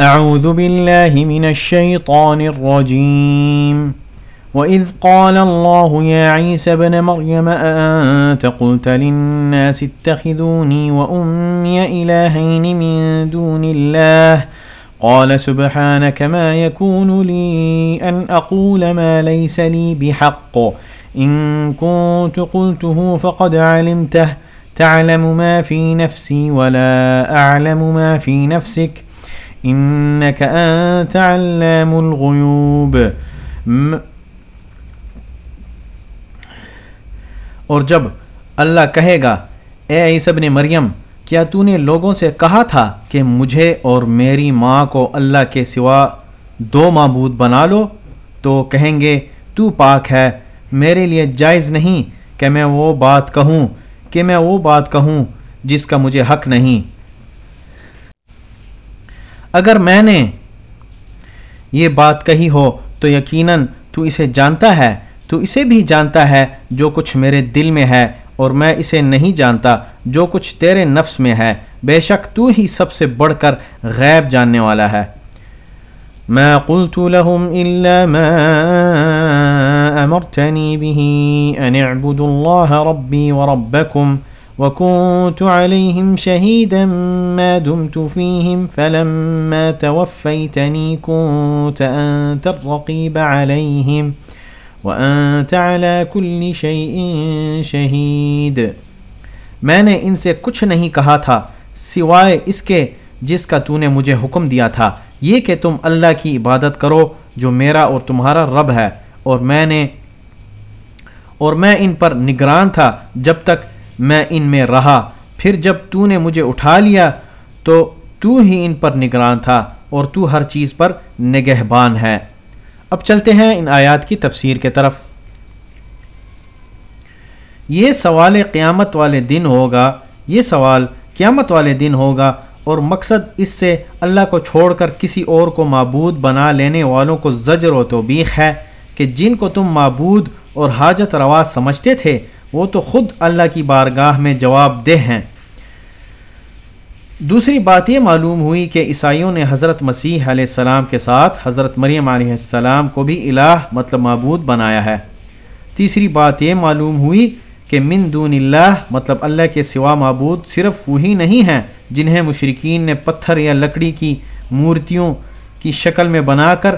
أعوذ بالله من الشيطان الرجيم. وإذ قال الله يا عيسى بن مريم، أأنت قلت للناس اتخذوني وأمي إلهين من دون الله؟ قال سبحانك ما يكون لي أن أقول ما ليس لي بحق. إن كنت قلته فقد علمته. تعلم ما في نفسي ولا أعلم ما في نفسك. إنك أنت علام الغيوب. اور جب اللہ کہے گا، اے عیسی ابن مریم، کیا تو نے لوگوں سے کہا تھا کہ مجھے اور میری ماں کو اللہ کے سوا دو معبود بنا لو؟ تو کہیں گے، تو پاک ہے، میرے لیے جائز نہیں کہ میں وہ بات کہوں، کہ میں وہ بات کہوں جس کا مجھے حق نہیں۔ اگر میں نے یہ بات کہی ہو تو یقیناً تو اسے جانتا ہے، تو اسے بھی جانتا ہے جو کچھ میرے دل میں ہے اور میں اسے نہیں جانتا جو کچھ تیرے نفس میں ہے۔ بے شک تو ہی سب سے بڑھ کر غیب جاننے والا ہے۔ ما قلت لهم إلا ما أمرتني به أن اعبدوا الله ربي وربكم وكنت عليهم شهيدا ما دمت فيهم فلما توفيتني كنت أنت الرقيب عليهم وأنت على كل شيء شهيد۔ میں نے ان سے کچھ نہیں کہا تھا سوائے اس کے جس کا تو نے مجھے حکم دیا تھا۔ یہ کہ تم اللہ کی عبادت کرو جو میرا اور تمہارا رب ہے۔ اور میں نے اور میں ان پر نگران تھا جب تک میں ان میں رہا۔ پھر جب تو نے مجھے اٹھا لیا، تو تو ہی ان پر نگران تھا اور تو ہر چیز پر نگہبان ہے۔ اب چلتے ہیں ان آیات کی تفسیر کے طرف۔ یہ سوال قیامت والے دن ہوگا، یہ سوال قیامت والے دن ہوگا اور مقصد اس سے اللہ کو چھوڑ کر کسی اور کو معبود بنا لینے والوں کو زجر و توبیخ ہے کہ جن کو تم معبود اور حاجت روا سمجھتے تھے وہ تو خود اللہ کی بارگاہ میں جواب دہ ہیں۔ دوسری بات یہ معلوم ہوئی کہ عیسائیوں نے حضرت مسیح علیہ السلام کے ساتھ حضرت مریم علیہ السلام کو بھی الہ مطلب معبود بنایا ہے۔ تیسری بات یہ معلوم ہوئی کہ من دون اللہ مطلب اللہ کے سوا معبود صرف وہی نہیں ہیں جنہیں مشرقین نے پتھر یا لکڑی کی مورتیوں کی شکل میں بنا کر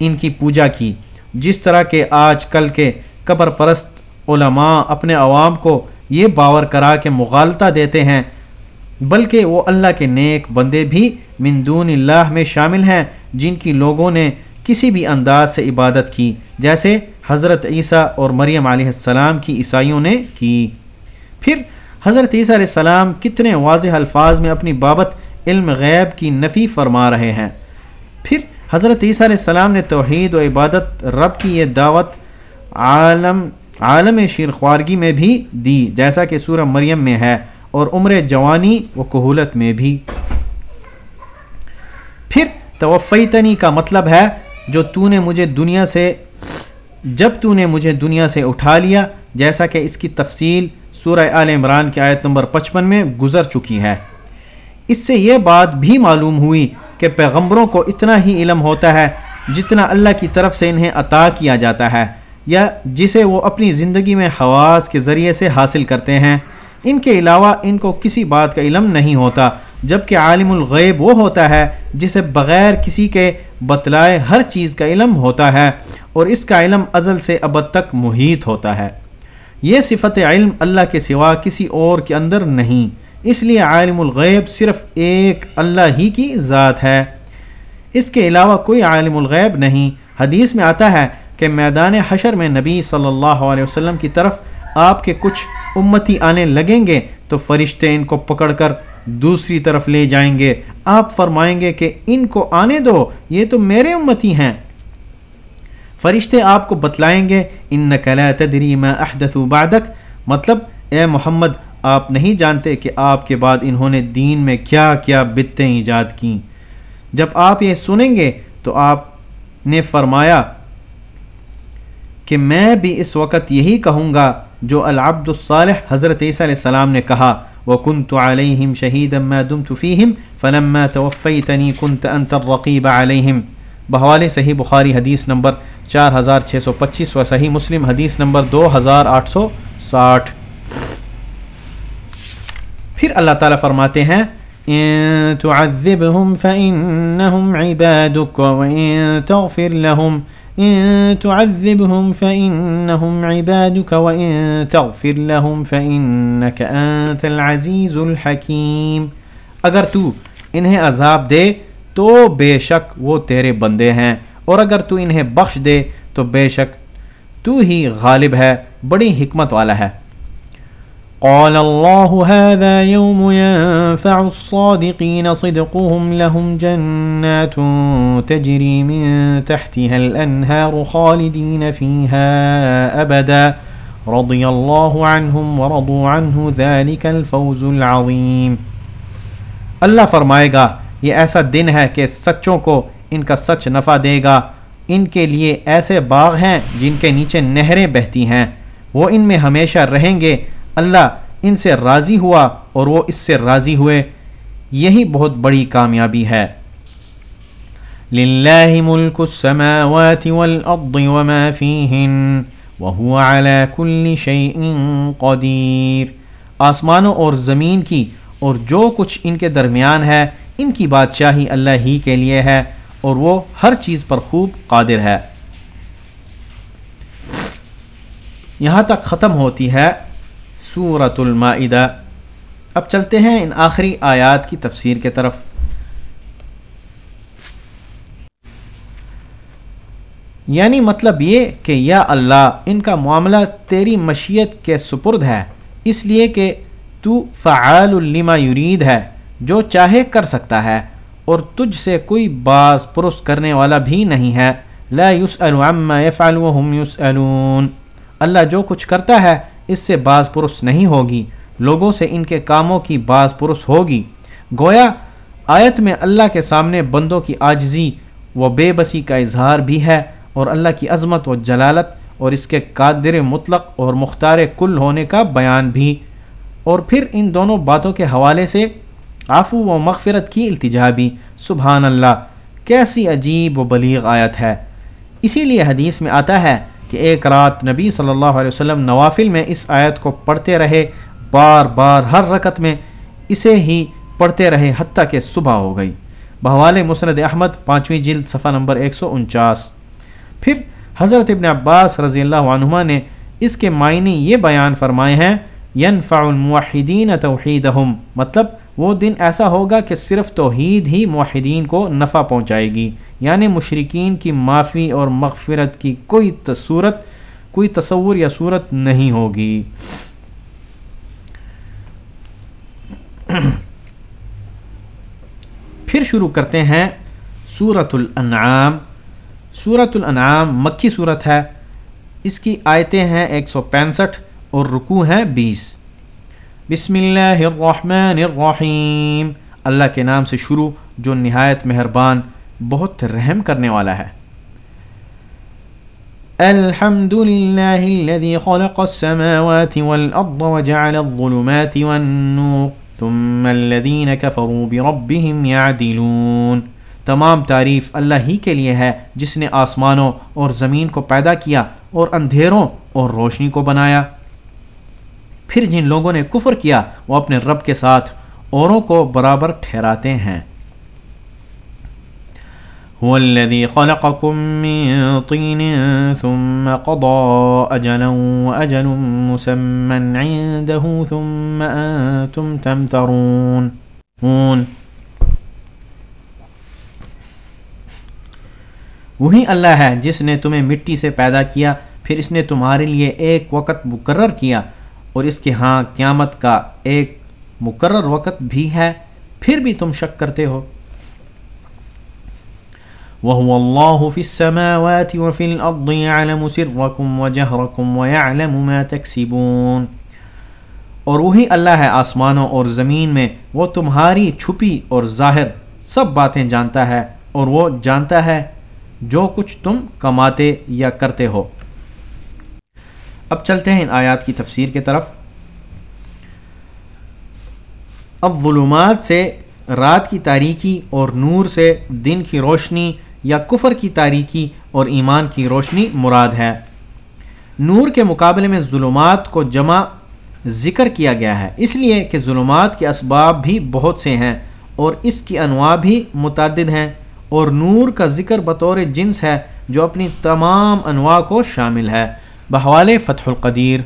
ان کی پوجا کی۔ جس طرح کہ آج کل کے قبر پرست علماء اپنے عوام کو یہ باور کرا کے مغالطہ دیتے ہیں، بلکہ وہ اللہ کے نیک بندے بھی من دون اللہ میں شامل ہیں، جن کی لوگوں نے کسی بھی انداز سے عبادت کی، جیسے حضرت عیسیٰ اور مریم علیہ السلام کی عیسائیوں نے کی۔ پھر حضرت عیسیٰ علیہ السلام کتنے واضح الفاظ میں اپنی بابت علم غیب کی نفی فرما رہے ہیں۔ پھر حضرت عیسیٰ علیہ السلام نے توحید و عبادت، رب کی یہ دعوت، عالم عالم شیر خوارگی میں بھی دی، جیسا کہ سورہ مریم میں ہے، اور عمر جوانی و کہولت میں بھی۔ پھر توفیتنی کا مطلب ہے، جو تو نے مجھے دنیا سے، جب تو نے مجھے دنیا سے اٹھا لیا، جیسا کہ اس کی تفصیل سورہ آل عمران کی آیت نمبر پچپن میں گزر چکی ہے۔ اس سے یہ بات بھی معلوم ہوئی کہ پیغمبروں کو اتنا ہی علم ہوتا ہے، جتنا اللہ کی طرف سے انہیں عطا کیا جاتا ہے۔ یا جسے وہ اپنی زندگی میں حواس کے ذریعے سے حاصل کرتے ہیں، ان کے علاوہ ان کو کسی بات کا علم نہیں ہوتا، جبکہ عالم الغیب وہ ہوتا ہے جسے بغیر کسی کے بتلائے ہر چیز کا علم ہوتا ہے، اور اس کا علم ازل سے ابد تک محیط ہوتا ہے۔ یہ صفت علم اللہ کے سوا کسی اور کے اندر نہیں، اس لیے عالم الغیب صرف ایک اللہ ہی کی ذات ہے۔ اس کے علاوہ کوئی عالم الغیب نہیں۔ حدیث میں آتا ہے کہ میدان حشر میں نبی صلی اللہ علیہ وسلم کی طرف آپ کے کچھ امتی آنے لگیں گے تو فرشتے ان کو پکڑ کر دوسری طرف لے جائیں گے۔ آپ فرمائیں گے کہ ان کو آنے دو، یہ تو میرے امتی ہیں۔ فرشتے آپ کو بتلائیں گے ان نقلا تدری میں احدث بعدک۔ مطلب اے محمد، آپ نہیں جانتے کہ آپ کے بعد انہوں نے دین میں کیا کیا بتیں ایجاد کیں۔ جب آپ یہ سنیں گے تو آپ نے فرمایا کہ میں بھی اس وقت یہی کہوں گا جو العبد الصالح حضرت عیسیٰ علیہ السلام نے کہا، وكنت عليهم شهيدا ما دمت فيهم فلما توفيتني كنت أنت الرقيب عليهم۔ بحوالے صحیح بخاری حدیث نمبر چار ہزار چھ سو پچیس و صحیح مسلم حدیث نمبر دو ہزار آٹھ سو ساٹھ۔ پھر اللہ تعالیٰ فرماتے ہیں ان تعذبهم فإنهم عبادك وإن تغفر لهم۔ ان تعذبهم فإنهم عبادك وإن تغفر لهم فإنك أنت العزيز الحكيم۔ اگر تو انہیں عذاب دے تو بے شک وہ تیرے بندے ہیں، اور اگر تو انہیں بخش دے تو بے شک تو ہی غالب ہے، بڑی حکمت والا ہے۔ قال الله هذا يوم ينفع الصادقين صدقهم، لهم جنات تجري من تحتها الأنهار خالدين فيها أبدا. رضي الله عنهم ورضوا عنه، ذلك الفوز العظيم. اللہ فرمائے گا، یہ ایسا دن ہے کہ سچوں کو ان کا سچ نفع دے گا۔ ان کے لیے ایسے باغ ہیں جن کے نیچے نہریں بہتی ہیں۔ وہ ان میں ہمیشہ رہیں گے۔ اللہ ان سے راضی ہوا اور وہ اس سے راضی ہوئے۔ یہی بہت بڑی کامیابی ہے۔ للہ ملک السماوات والارض وما فیہن وهو على كل شيء قدیر۔ آسمانوں اور زمین کی اور جو کچھ ان کے درمیان ہے، ان کی بادشاہی اللہ ہی کے لیے ہے اور وہ ہر چیز پر خوب قادر ہے۔ یہاں تک ختم ہوتی ہے۔ سورت المائدہ۔ اب چلتے ہیں ان آخری آیات کی تفسیر کے طرف۔ یعنی مطلب یہ کہ یا اللہ، ان کا معاملہ تیری مشیت کے سپرد ہے، اس لیے کہ تو فعال الما یرید ہے، جو چاہے کر سکتا ہے، اور تجھ سے کوئی بعض پرس کرنے والا بھی نہیں ہے۔ لا عما يفعل وهم يسألون اللہ جو کچھ کرتا ہے اس سے بعض پرس نہیں ہوگی، لوگوں سے ان کے کاموں کی بعض پرس ہوگی۔ گویا، آیت میں اللہ کے سامنے بندوں کی آجزی و بے بسی کا اظہار بھی ہے اور اللہ کی عظمت و جلالت اور اس کے قادر مطلق اور مختار کل ہونے کا بیان بھی۔ اور پھر ان دونوں باتوں کے حوالے سے آفو و مغفرت کی التجا بھی۔ سبحان اللہ، کیسی عجیب و بلیغ آیت ہے۔ اسی لیے حدیث میں آتا ہے کہ ایک رات نبی صلی اللہ علیہ وسلم نوافل میں اس آیت کو پڑھتے رہے، بار بار ہر رکت میں اسے ہی پڑھتے رہے حتیٰ کہ صبح ہو گئی۔ بحوال مسند احمد، پانچویں جلد، صفحہ نمبر ایک سو انچاس۔ پھر حضرت ابن عباس رضی اللہ عنہما نے اس کے معنی یہ بیان فرمائے ہیں، ینفع الموحدین توحیدہم مطلب وہ دن ایسا ہوگا کہ صرف توحید ہی موحدین کو نفع پہنچائے گی۔ یعنی مشرقین کی معافی اور مغفرت کی کوئی تصورت کوئی تصور یا صورت نہیں ہوگی۔ پھر شروع کرتے ہیں سورت الانعام۔ سورت الانعام مکی صورت ہے۔ اس کی آیتیں ہیں ایک سو پینسٹھ اور رکو ہیں بیس۔ بسم اللہ الرحمن الرحیم اللہ کے نام سے شروع جو نہایت مہربان، بہت رحم کرنے والا ہے۔ الحمد لله الذي خلق السماوات والأرض وجعل الظلمات والنور ثم الذين كفروا بربهم يعدلون تمام تعریف اللہ ہی کے لیے ہے، جس نے آسمانوں اور زمین کو پیدا کیا اور اندھیروں اور روشنی کو بنایا۔ پھر جن لوگوں نے کفر کیا، وہ اپنے رب کے ساتھ اوروں کو برابر ٹھہراتے ہیں۔ هو الذي خلقكم من طين ثم قضى أجلا وأجل مسمى عنده ثم أنتم تمترون۔ وہی اللہ ہے جس نے تمہیں مٹی سے پیدا کیا، پھر اس نے تمہارے لیے ایک وقت مقرر کیا۔ اور اس کے ہاں قیامت کا ایک مقرر وقت بھی ہے، پھر بھی تم شک کرتے ہو۔ وهو الله في السماوات وفي الأرض يعلم سركم وجهركم ويعلم ما تكسبون۔ اور وہی اللہ ہے آسمانوں اور زمین میں، وہ تمہاری چھپی اور ظاہر سب باتیں جانتا ہے، اور وہ جانتا ہے جو کچھ تم کماتے یا کرتے ہو۔ اب چلتے ہیں ان آیات کی تفسیر کے طرف۔ اب ظلمات سے رات کی تاریکی اور نور سے دن کی روشنی یا کفر کی تاریکی اور ایمان کی روشنی مراد ہے۔ نور کے مقابلے میں ظلمات کو جمع ذکر کیا گیا ہے۔ اس لیے کہ ظلمات کے اسباب بھی بہت سے ہیں اور اس کی انواع بھی متعدد ہیں اور نور کا ذکر بطور جنس ہے جو اپنی تمام انواع کو شامل ہے۔ بحوال فتح القدیر۔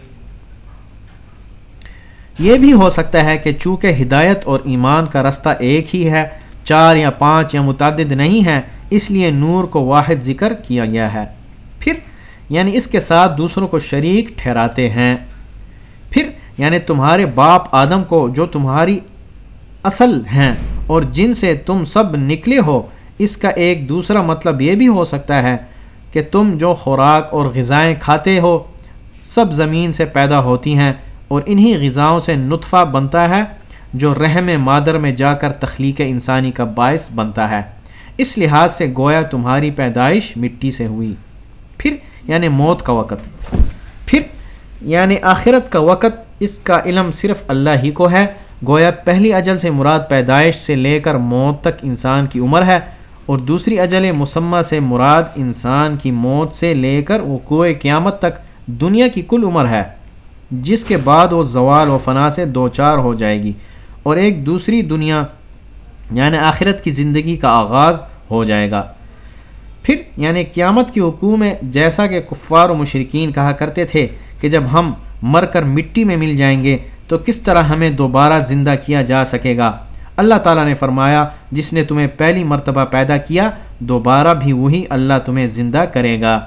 یہ بھی ہو سکتا ہے کہ چونکہ ہدایت اور ایمان کا رستہ ایک ہی ہے، چار یا پانچ یا متعدد نہیں ہے اس لیے نور کو واحد ذکر کیا گیا ہے۔ پھر یعنی اس کے ساتھ دوسروں کو شریک ٹھہراتے ہیں۔ پھر یعنی تمہارے باپ آدم کو جو تمہاری اصل ہیں اور جن سے تم سب نکلے ہو، اس کا ایک دوسرا مطلب یہ بھی ہو سکتا ہے کہ تم جو خوراک اور غذائیں کھاتے ہو، سب زمین سے پیدا ہوتی ہیں اور انہی غذاؤں سے نطفہ بنتا ہے، جو رحم مادر میں جا کر تخلیق انسانی کا باعث بنتا ہے۔ اس لحاظ سے گویا تمہاری پیدائش مٹی سے ہوئی۔ پھر یعنی موت کا وقت۔ پھر یعنی آخرت کا وقت، اس کا علم صرف اللہ ہی کو ہے۔ گویا پہلی اجل سے مراد پیدائش سے لے کر موت تک انسان کی عمر ہے۔ اور دوسری اجل مسمہ سے مراد انسان کی موت سے لے کر وقوع قیامت تک دنیا کی کل عمر ہے، جس کے بعد وہ زوال و فنا سے دو چار ہو جائے گی اور ایک دوسری دنیا یعنی آخرت کی زندگی کا آغاز ہو جائے گا۔ پھر یعنی قیامت کی حقوع میں جیسا کہ کفار و مشرقین کہا کرتے تھے کہ جب ہم مر کر مٹی میں مل جائیں گے تو کس طرح ہمیں دوبارہ زندہ کیا جا سکے گا؟ اللہ تعالیٰ نے فرمایا، جس نے تمہیں پہلی مرتبہ پیدا کیا، دوبارہ بھی وہی اللہ تمہیں زندہ کرے گا۔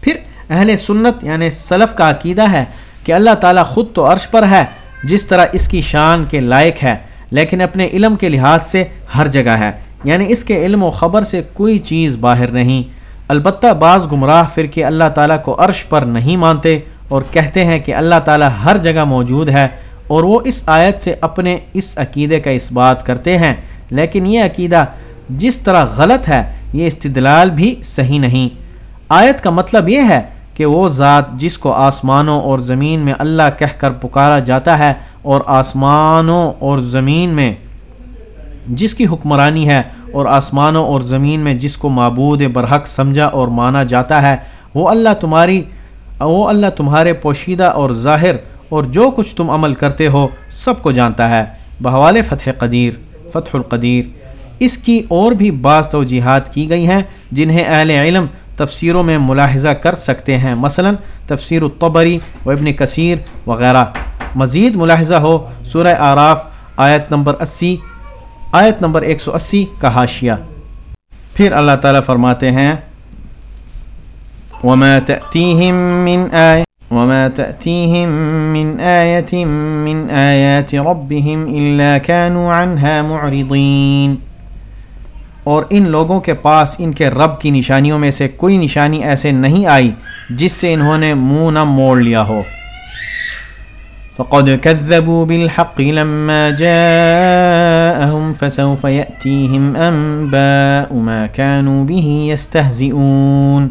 پھر اہل سنت یعنی سلف کا عقیدہ ہے کہ اللہ تعالیٰ خود تو عرش پر ہے، جس طرح اس کی شان کے لائق ہے، لیکن اپنے علم کے لحاظ سے ہر جگہ ہے۔ یعنی اس کے علم و خبر سے کوئی چیز باہر نہیں۔ البتہ بعض گمراہ پھر کہ اللہ تعالیٰ کو عرش پر نہیں مانتے اور کہتے ہیں کہ اللہ تعالیٰ ہر جگہ موجود ہے۔ اور وہ اس آیت سے اپنے اس عقیدے کا اس بات کرتے ہیں۔ لیکن یہ عقیدہ جس طرح غلط ہے، یہ استدلال بھی صحیح نہیں۔ آیت کا مطلب یہ ہے کہ وہ ذات جس کو آسمانوں اور زمین میں اللہ کہہ کر پکارا جاتا ہے اور آسمانوں اور زمین میں جس کی حکمرانی ہے اور آسمانوں اور زمین میں جس کو معبود برحق سمجھا اور مانا جاتا ہے، وہ اللہ تمہاری، وہ اللہ تمہارے پوشیدہ اور ظاہر اور جو کچھ تم عمل کرتے ہو سب کو جانتا ہے۔ بحوال فتح قدیر، فتح القدیر۔ اس کی اور بھی بعض توجیحات کی گئی ہیں جنہیں اہل علم تفسیروں میں ملاحظہ کر سکتے ہیں۔ مثلا تفسیر الطبری و ابن کثیر وغیرہ۔ مزید ملاحظہ ہو سورہ آراف آیت نمبر اسی، آیت نمبر ایک سو اسی کا حاشیہ۔ پھر اللہ تعالیٰ فرماتے ہیں، وما تأتيهم من آية وما تأتيهم من آية من آيات ربهم إلا كانوا عنها معرضين۔ اور ان لوگوں کے پاس، ان کے رب کی نشانیوں میں سے کوئی نشانی ایسے نہیں آئی جس سے انہوں نے منہ نہ موڑ لیا ہو۔ فقد كذبوا بالحق لما جاءهم فسوف يأتيهم أنباء ما كانوا به يستهزئون۔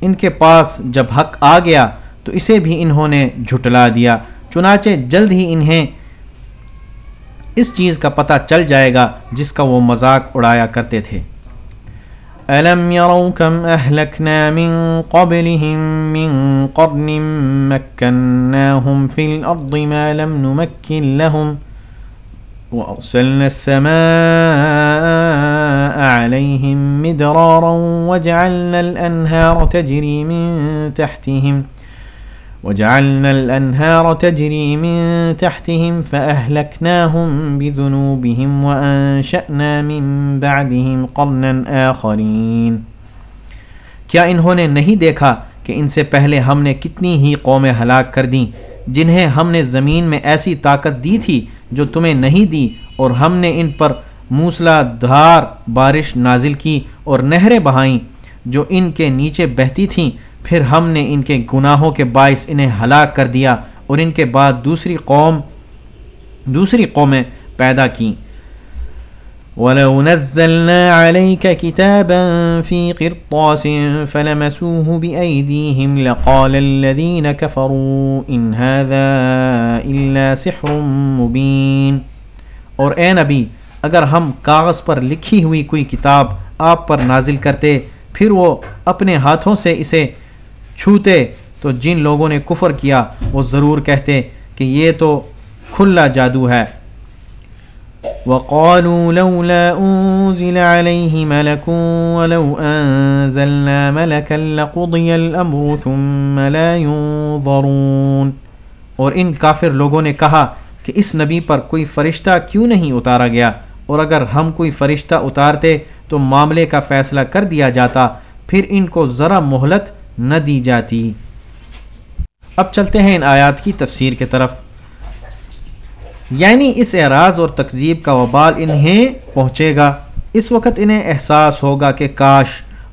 ان کے پاس جب حق آ گیا تو اسے بھی انہوں نے جھٹلا دیا۔ چنانچہ جلد ہی انہیں اس چیز کا پتہ چل جائے گا جس کا وہ مذاق اڑایا کرتے تھے۔ أَلَمْ يَرَوْا كَمْ أَهْلَكْنَا مِن قَبْلِهِم مِّن قَرْنٍ مَكَّنَّاهُمْ فِي الْأَرْضِ مَا لَمْ نُمَكِّن لَهُمْ وأرسلنا السماء عليهم مدرارا وجعلنا الأنهار تجري من تحتهم وجعلنا الأنهار تجري من تحتهم فأهلكناهم بذنوبهم وأنشأنا من بعدهم قرنا آخرين۔ کیا انہوں نے نہیں دیکھا کہ ان سے پہلے ہم نے کتنی ہی قومیں ہلاک کر دیں، جنہیں ہم نے زمین میں ایسی طاقت دی تھی جو تمہیں نہیں دی اور ہم نے ان پر موسلا دھار بارش نازل کی اور نہریں بہائیں جو ان کے نیچے بہتی تھیں۔ پھر ہم نے ان کے گناہوں کے باعث انہیں ہلاک کر دیا اور ان کے بعد دوسری قوم، دوسری قومیں پیدا کیں۔ ولو نزلنا عليك كتابا في قرطاس فلمسوه بأيديهم لقال الذين كفروا إن هذا إلا سحر مبين۔ اور اے نبی، اگر ہم کاغذ پر لکھی ہوئی کوئی کتاب آپ پر نازل کرتے، پھر وہ اپنے ہاتھوں سے اسے چھوتے تو جن لوگوں نے کفر کیا، وہ ضرور کہتے کہ یہ تو کھلا جادو ہے۔ وقالوا لولا أنزل عليه ملك ولو أنزلنا ملكا لقضي الأمر ثم لا ينظرون۔ اور ان کافر لوگوں نے کہا کہ اس نبی پر کوئی فرشتہ کیوں نہیں اتارا گیا؟ اور اگر ہم کوئی فرشتہ اتارتے تو معاملے کا فیصلہ کر دیا جاتا، پھر ان کو ذرا مہلت نہ دی جاتی۔ اب چلتے ہیں ان آیات کی تفسیر کی طرف۔ یعنی اس اعراض اور تقزیب کا وبال انہیں پہنچے گا۔ اس وقت انہیں احساس ہوگا کہ کاش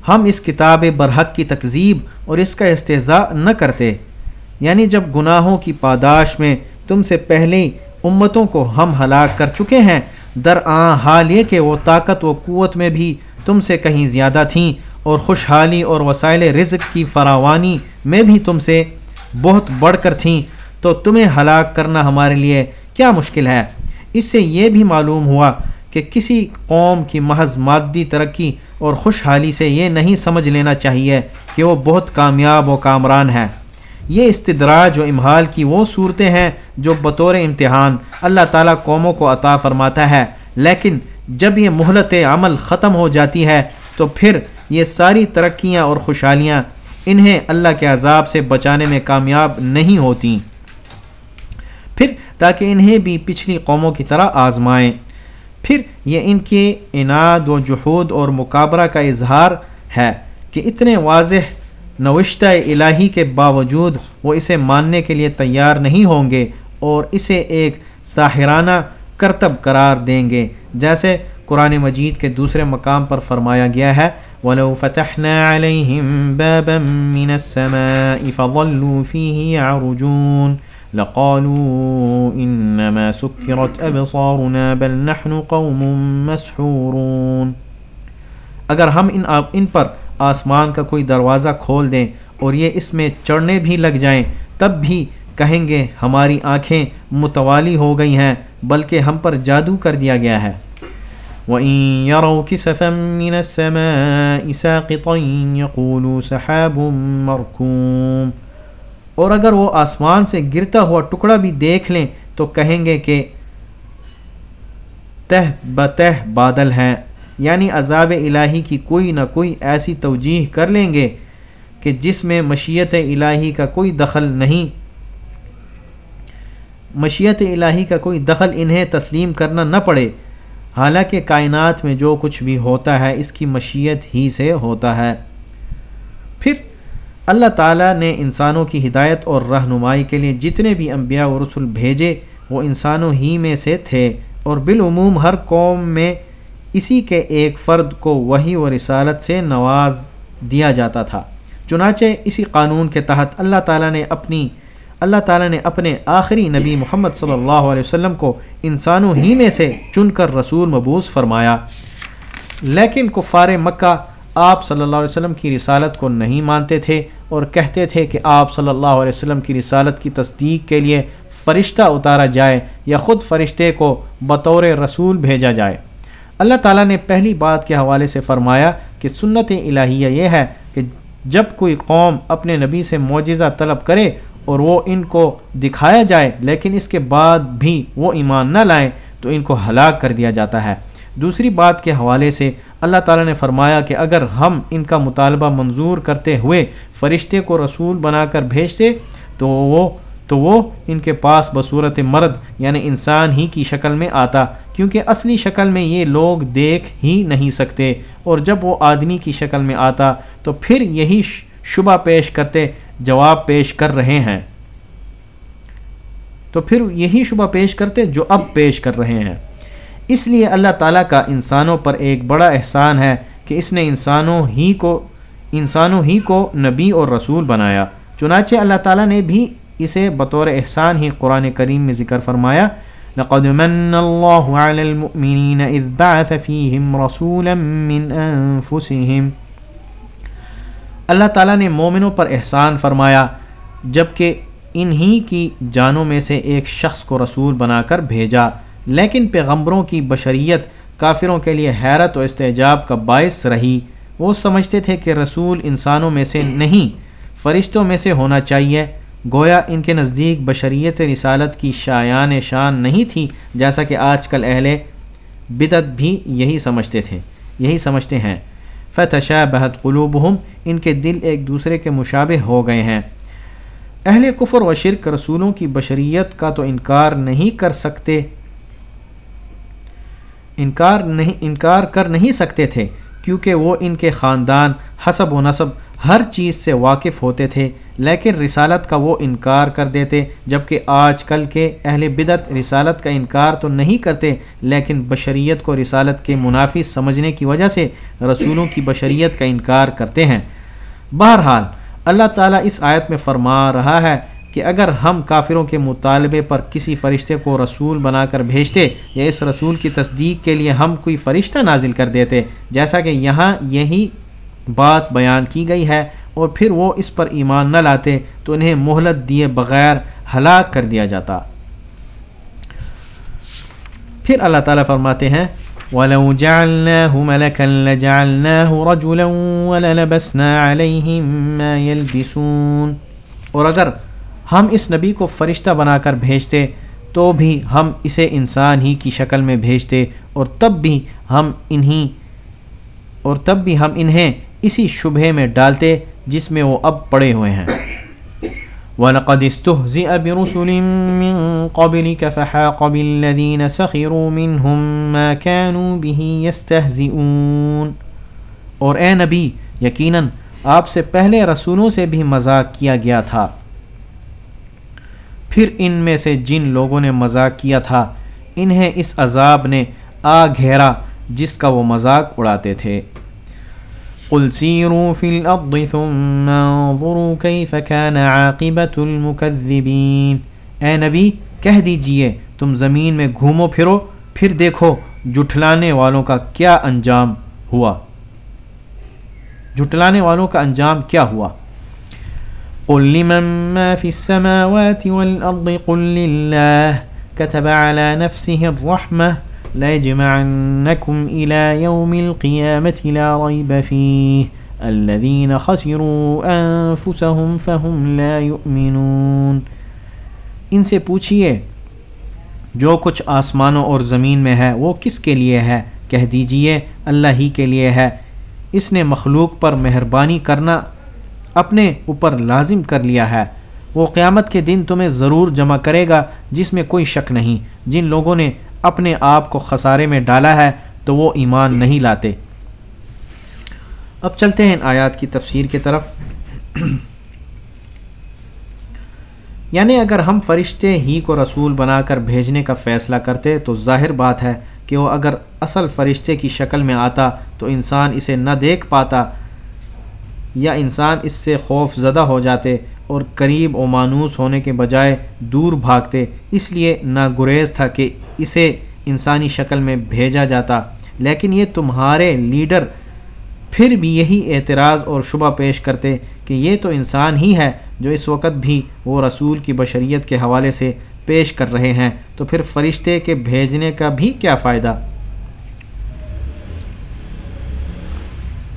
ہم اس کتاب برحق کی تقزیب اور اس کا استضاء نہ کرتے۔ یعنی جب گناہوں کی پاداش میں تم سے پہلے امتوں کو ہم ہلاک کر چکے ہیں، در آں حال یہ کہ وہ طاقت و قوت میں بھی تم سے کہیں زیادہ تھیں اور خوشحالی اور وسائل رزق کی فراوانی میں بھی تم سے بہت بڑھ کر تھیں، تو تمہیں ہلاک کرنا ہمارے لیے کیا مشکل ہے؟ اس سے یہ بھی معلوم ہوا کہ کسی قوم کی محض مادی ترقی اور خوشحالی سے یہ نہیں سمجھ لینا چاہیے کہ وہ بہت کامیاب و کامران ہے یہ استدراج و امحال کی وہ صورتیں ہیں جو بطور امتحان اللہ تعالیٰ قوموں کو عطا فرماتا ہے، لیکن جب یہ مہلت عمل ختم ہو جاتی ہے، تو پھر یہ ساری ترقیاں اور خوشحالیاں انہیں اللہ کے عذاب سے بچانے میں کامیاب نہیں ہوتیں۔ پھر تاکہ انہیں بھی پچھلی قوموں کی طرح آزمائیں۔ پھر یہ ان کے انعد و جہود اور مقابرہ کا اظہار ہے کہ اتنے واضح نوشتہ الہی کے باوجود وہ اسے ماننے کے لیے تیار نہیں ہوں گے اور اسے ایک ساحرانہ کرتب قرار دیں گے، جیسے قرآن مجید کے دوسرے مقام پر فرمایا گیا ہے۔ وَلَوْ فَتَحْنَا عَلَيْهِمْ بَابًا مِّنَ السَّمَاءِ فَظَلُّوا فِيهِ يَعْرُجُونَ لقالوا انما سكرت ابصارنا بل نحن قوم مسحورون اگر ہم ان ان پر آسمان کا کوئی دروازہ کھول دیں اور یہ اس میں چڑھنے بھی لگ جائیں، تب بھی کہیں گے ہماری آنکھیں متوالی ہو گئی ہیں، بلکہ ہم پر جادو کر دیا گیا ہے۔ وَإِن يَرَوْا كِسَفًا مِّنَ السَّمَاءِ سَاقِطًا يَقُولُوا سَحَابٌ مَرْكُومٌ اور اگر وہ آسمان سے گرتا ہوا ٹکڑا بھی دیکھ لیں تو کہیں گے کہ تہ بتہ بادل ہیں یعنی عذاب الہی کی کوئی نہ کوئی ایسی توجیح کر لیں گے کہ جس میں مشیت الہی کا کوئی دخل نہیں۔ مشیت الہی کا کوئی دخل انہیں تسلیم کرنا نہ پڑے۔ حالانکہ کائنات میں جو کچھ بھی ہوتا ہے، اس کی مشیت ہی سے ہوتا ہے۔ پھر اللہ تعالیٰ نے انسانوں کی ہدایت اور رہنمائی کے لیے جتنے بھی انبیاء و رسول بھیجے، وہ انسانوں ہی میں سے تھے۔ اور بالعموم ہر قوم میں اسی کے ایک فرد کو وہی و رسالت سے نواز دیا جاتا تھا۔ چنانچہ اسی قانون کے تحت اللہ تعالیٰ نے اپنی اللہ تعالیٰ نے اپنے آخری نبی محمد صلی اللہ علیہ وسلم کو انسانوں ہی میں سے چن کر رسول مبوس فرمایا۔ لیکن کفار مکہ آپ صلی اللہ علیہ وسلم کی رسالت کو نہیں مانتے تھے اور کہتے تھے کہ آپ صلی اللہ علیہ وسلم کی رسالت کی تصدیق کے لیے فرشتہ اتارا جائے یا خود فرشتے کو بطور رسول بھیجا جائے۔ اللہ تعالیٰ نے پہلی بات کے حوالے سے فرمایا کہ سنت الہیہ یہ ہے کہ جب کوئی قوم اپنے نبی سے معجزہ طلب کرے اور وہ ان کو دکھایا جائے، لیکن اس کے بعد بھی وہ ایمان نہ لائیں تو ان کو ہلاک کر دیا جاتا ہے۔ دوسری بات کے حوالے سے اللہ تعالیٰ نے فرمایا کہ اگر ہم ان کا مطالبہ منظور کرتے ہوئے فرشتے کو رسول بنا کر بھیجتے، تو وہ تو وہ ان کے پاس بصورت مرد یعنی انسان ہی کی شکل میں آتا، کیونکہ اصلی شکل میں یہ لوگ دیکھ ہی نہیں سکتے۔ اور جب وہ آدمی کی شکل میں آتا، تو پھر یہی شبہ پیش کرتے، جواب پیش کر رہے ہیں۔ تو پھر یہی شبہ پیش کرتے جو اب پیش کر رہے ہیں۔ اس لیے اللہ تعالیٰ کا انسانوں پر ایک بڑا احسان ہے کہ اس نے انسانوں ہی کو، انسانوں ہی کو نبی اور رسول بنایا۔ چنانچہ اللہ تعالیٰ نے بھی اسے بطور احسان ہی قرآن کریم میں ذکر فرمایا، لقد من الله على المؤمنين إذ بعث فيهم رسولا من أنفسهم۔ اللہ تعالیٰ نے مومنوں پر احسان فرمایا جبکہ انہی کی جانوں میں سے ایک شخص کو رسول بنا کر بھیجا۔ لیکن پیغمبروں کی بشریت کافروں کے لیے حیرت و استحجاب کا باعث رہی۔ وہ سمجھتے تھے کہ رسول انسانوں میں سے نہیں، فرشتوں میں سے ہونا چاہیے۔ گویا ان کے نزدیک بشریت رسالت کی شایان شان نہیں تھی، جیسا کہ آج کل اہل بدت بھی یہی سمجھتے تھے، یہی سمجھتے ہیں۔ فتح بہت قلوبہم، ان کے دل ایک دوسرے کے مشابہ ہو گئے ہیں۔ اہل کفر و شرک رسولوں کی بشریت کا تو انکار نہیں کر سکتے۔ انکار نہیں، انکار کر نہیں سکتے تھے، کیونکہ وہ ان کے خاندان، حسب و نصب ہر چیز سے واقف ہوتے تھے، لیکن رسالت کا وہ انکار کر دیتے، جبکہ آج کل کے اہل بدت رسالت کا انکار تو نہیں کرتے، لیکن بشریت کو رسالت کے منافی سمجھنے کی وجہ سے رسولوں کی بشریت کا انکار کرتے ہیں۔ بہرحال، اللہ تعالیٰ اس آیت میں فرما رہا ہے کہ اگر ہم کافروں کے مطالبے پر کسی فرشتے کو رسول بنا کر بھیجتے یا اس رسول کی تصدیق کے لیے ہم کوئی فرشتہ نازل کر دیتے، جیسا کہ یہاں یہی بات بیان کی گئی ہے اور پھر وہ اس پر ایمان نہ لاتے تو انہیں مہلت دیے بغیر ہلاک کر دیا جاتا۔ پھر اللہ تعالیٰ فرماتے ہیں، وَلَوْ جَعَلْنَاهُ مَلَكًا لَجَعَلْنَاهُ رَجُلًا وَلَلَبَسْنَا عَلَيْهِمْ مَا يَلْبِسُونَ۔ اور اگر ہم اس نبی کو فرشتہ بنا کر بھیجتے تو بھی ہم اسے انسان ہی کی شکل میں بھیجتے اور تب بھی ہم انہی اور تب بھی ہم انہیں اسی شبہ میں ڈالتے جس میں وہ اب پڑے ہوئے ہیں۔ وَلَقَدِ اسْتُهْزِئَ بِرُسُلٍ مِّن قَبْلِكَ فَحَاقَ بِالَّذِينَ سَخِرُوا مِنْهُمْ مَا كَانُوا بِهِ يَسْتَهْزِئُونَ۔ اور اے نبی، یقیناً آپ سے پہلے رسولوں سے بھی مذاق کیا گیا تھا۔ پھر ان میں سے جن لوگوں نے مذاق کیا تھا، انہیں اس عذاب نے آ گھیرا جس کا وہ مذاق اڑاتے تھے۔ قل سیروا فی الارض ثم انظروا کیف کان عاقبت المکذبین اے نبی، کہہ دیجیے، تم زمین میں گھومو پھرو، پھر دیکھو جھٹلانے والوں کا کیا انجام ہوا۔ جھٹلانے والوں کا انجام کیا ہوا؟ قل لمن ما في السماوات والأرض؟ قل لله، كتب على نفسه الرحمة لا يجمعنكم إلى يوم القيامة لا ريب فيه. الذين خسروا أنفسهم فهم لا يؤمنون. ان سے پوچھئے، جو کچھ آسمانوں اور زمین میں ہے، وہ کس کے لیے ہے؟ کہہ دیجیے، اللہ ہی کے لیے ہے۔ اس نے مخلوق پر مہربانی کرنا اپنے اوپر لازم کر لیا ہے۔ وہ قیامت کے دن تمہیں ضرور جمع کرے گا، جس میں کوئی شک نہیں۔ جن لوگوں نے اپنے آپ کو خسارے میں ڈالا ہے تو وہ ایمان نہیں لاتے۔ اب چلتے ہیں ان آیات کی تفسیر کی طرف۔ یعنی اگر ہم فرشتے ہی کو رسول بنا کر بھیجنے کا فیصلہ کرتے تو ظاہر بات ہے کہ وہ اگر اصل فرشتے کی شکل میں آتا تو انسان اسے نہ دیکھ پاتا یا انسان اس سے خوف زدہ ہو جاتے اور قریب و مانوس ہونے کے بجائے دور بھاگتے۔ اس لیے نا گریز تھا کہ اسے انسانی شکل میں بھیجا جاتا، لیکن یہ تمہارے لیڈر پھر بھی یہی اعتراض اور شبہ پیش کرتے کہ یہ تو انسان ہی ہے جو اس وقت بھی وہ رسول کی بشریت کے حوالے سے پیش کر رہے ہیں۔ تو پھر فرشتے کے بھیجنے کا بھی کیا فائدہ؟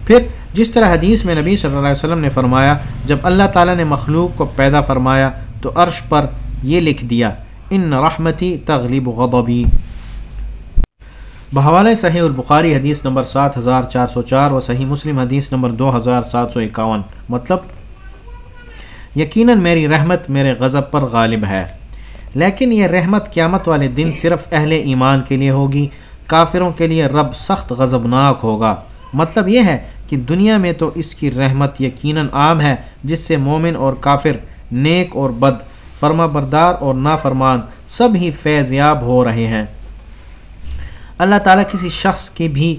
پھر جس طرح حدیث میں نبی صلی اللہ علیہ وسلم نے فرمایا، جب اللہ تعالیٰ نے مخلوق کو پیدا فرمایا تو عرش پر یہ لکھ دیا۔ ان رحمتی تغلیب غضبی۔ بحوالہ صحیح البخاری حدیث نمبر سات ہزار چار سو چار و صحیح مسلم حدیث نمبر دو ہزار سات سو اکاون۔ مطلب یقیناً میری رحمت میرے غضب پر غالب ہے، لیکن یہ رحمت قیامت والے دن صرف اہل ایمان کے لیے ہوگی، کافروں کے لیے رب سخت غضبناک ہوگا۔ مطلب یہ ہے کہ دنیا میں تو اس کی رحمت یقیناً عام ہے، جس سے مومن اور کافر نیک اور بد فرما بردار اور نافرمان سب ہی فیض یاب ہو رہے ہیں۔ اللہ تعالیٰ کسی شخص کی بھی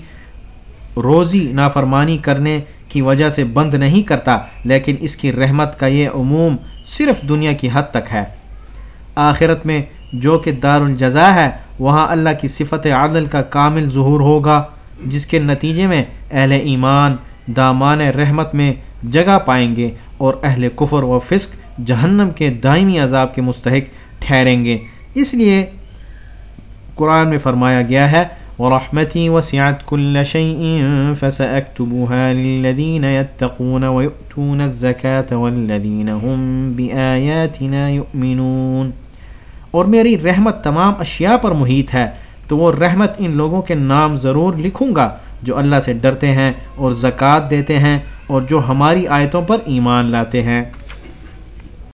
روزی نافرمانی کرنے کی وجہ سے بند نہیں کرتا، لیکن اس کی رحمت کا یہ عموم صرف دنیا کی حد تک ہے۔ آخرت میں جو کہ دار الجزا ہے، وہاں اللہ کی صفت عادل کا کامل ظہور ہوگا، جس کے نتیجے میں اہل ایمان دامان رحمت میں جگہ پائیں گے اور اہل کفر و فسق جہنم کے دائمی عذاب کے مستحق ٹھہریں گے۔ اس لیے قرآن میں فرمایا گیا ہے، ورحمتي وسعت كل شيء فسأكتبها للذين يتقون ويؤتون الزكاة والذين هم بآياتنا يؤمنون۔ اور میری رحمت تمام اشیاء پر محیط ہے، تو وہ رحمت ان لوگوں کے نام ضرور لکھوں گا جو اللہ سے ڈرتے ہیں اور زکوٰۃ دیتے ہیں اور جو ہماری آیتوں پر ایمان لاتے ہیں۔